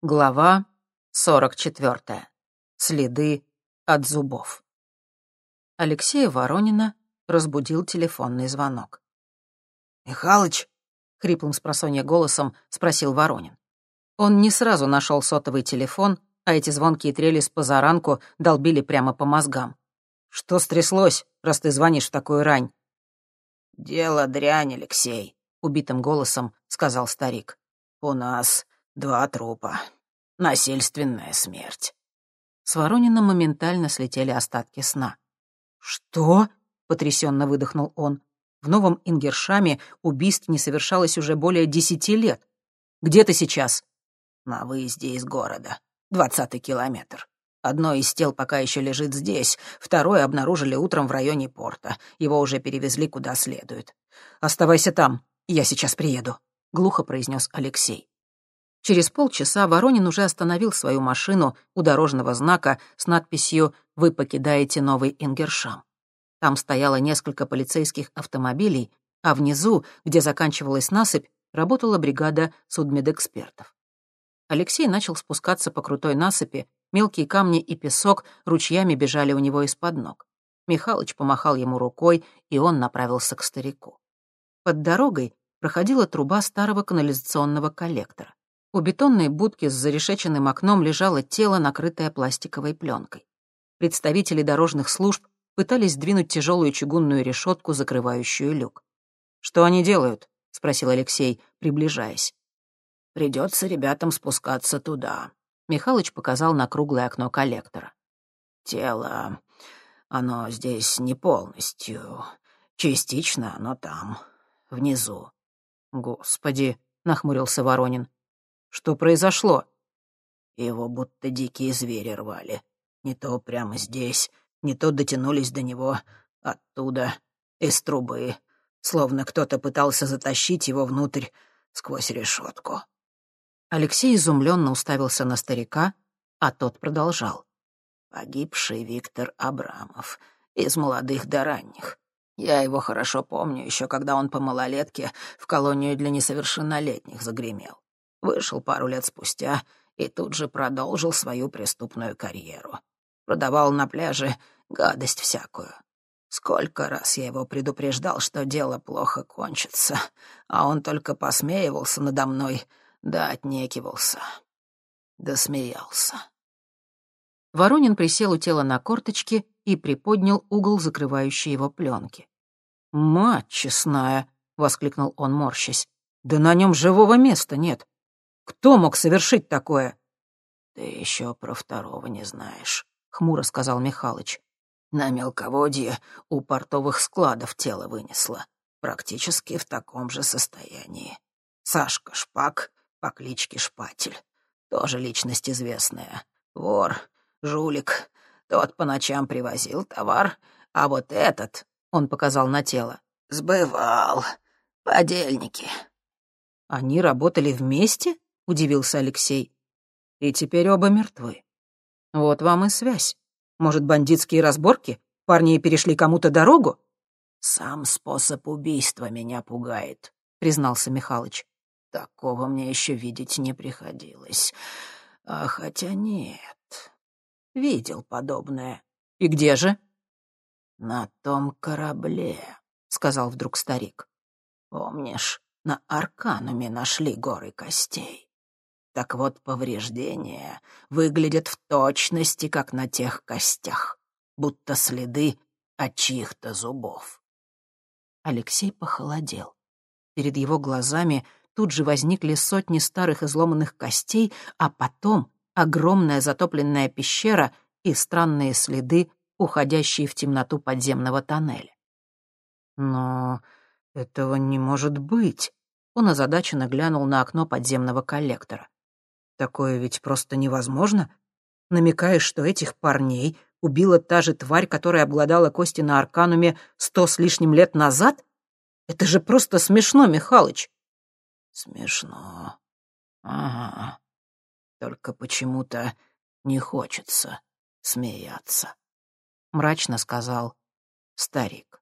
Глава 44. Следы от зубов. Алексея Воронина разбудил телефонный звонок. «Михалыч?» — хриплым с голосом спросил Воронин. Он не сразу нашел сотовый телефон, а эти звонкие трели с позаранку долбили прямо по мозгам. «Что стряслось, раз ты звонишь в такую рань?» «Дело дрянь, Алексей», — убитым голосом сказал старик. «У нас Два трупа. Насильственная смерть. С Воронина моментально слетели остатки сна. «Что?» — потрясенно выдохнул он. «В Новом Ингершаме убийств не совершалось уже более десяти лет. Где ты сейчас?» «На выезде из города. Двадцатый километр. Одно из тел пока еще лежит здесь, второе обнаружили утром в районе порта. Его уже перевезли куда следует. «Оставайся там, я сейчас приеду», — глухо произнес Алексей. Через полчаса Воронин уже остановил свою машину у дорожного знака с надписью «Вы покидаете Новый Ингершам». Там стояло несколько полицейских автомобилей, а внизу, где заканчивалась насыпь, работала бригада судмедэкспертов. Алексей начал спускаться по крутой насыпи, мелкие камни и песок ручьями бежали у него из-под ног. Михалыч помахал ему рукой, и он направился к старику. Под дорогой проходила труба старого канализационного коллектора. У бетонной будки с зарешеченным окном лежало тело, накрытое пластиковой пленкой. Представители дорожных служб пытались сдвинуть тяжелую чугунную решетку, закрывающую люк. «Что они делают?» — спросил Алексей, приближаясь. «Придется ребятам спускаться туда», — Михалыч показал на круглое окно коллектора. «Тело, оно здесь не полностью. Частично оно там, внизу». «Господи», — нахмурился Воронин, что произошло? Его будто дикие звери рвали. Не то прямо здесь, не то дотянулись до него оттуда, из трубы, словно кто-то пытался затащить его внутрь сквозь решетку. Алексей изумленно уставился на старика, а тот продолжал. Погибший Виктор Абрамов, из молодых до ранних. Я его хорошо помню, еще когда он по малолетке в колонию для несовершеннолетних загремел. Вышел пару лет спустя и тут же продолжил свою преступную карьеру. Продавал на пляже гадость всякую. Сколько раз я его предупреждал, что дело плохо кончится, а он только посмеивался надо мной, да отнекивался. Да смеялся. Воронин присел у тела на корточки и приподнял угол закрывающей его пленки. «Мать честная!» — воскликнул он, морщась. «Да на нем живого места нет. Кто мог совершить такое?» «Ты еще про второго не знаешь», — хмуро сказал Михалыч. «На мелководье у портовых складов тело вынесло. Практически в таком же состоянии. Сашка Шпак по кличке Шпатель. Тоже личность известная. Вор, жулик. Тот по ночам привозил товар, а вот этот, — он показал на тело, — сбывал. Подельники». «Они работали вместе?» Удивился Алексей. «И теперь оба мертвы. Вот вам и связь. Может, бандитские разборки? Парни перешли кому-то дорогу?» «Сам способ убийства меня пугает», — признался Михалыч. «Такого мне еще видеть не приходилось. А хотя нет, видел подобное». «И где же?» «На том корабле», — сказал вдруг старик. «Помнишь, на Аркануме нашли горы костей?» Так вот, повреждения выглядят в точности, как на тех костях, будто следы от чьих-то зубов. Алексей похолодел. Перед его глазами тут же возникли сотни старых изломанных костей, а потом огромная затопленная пещера и странные следы, уходящие в темноту подземного тоннеля. Но этого не может быть. Он озадаченно глянул на окно подземного коллектора. Такое ведь просто невозможно. Намекаешь, что этих парней убила та же тварь, которая обладала кости на Аркануме сто с лишним лет назад? Это же просто смешно, Михалыч. Смешно. Ага. Только почему-то не хочется смеяться, — мрачно сказал старик.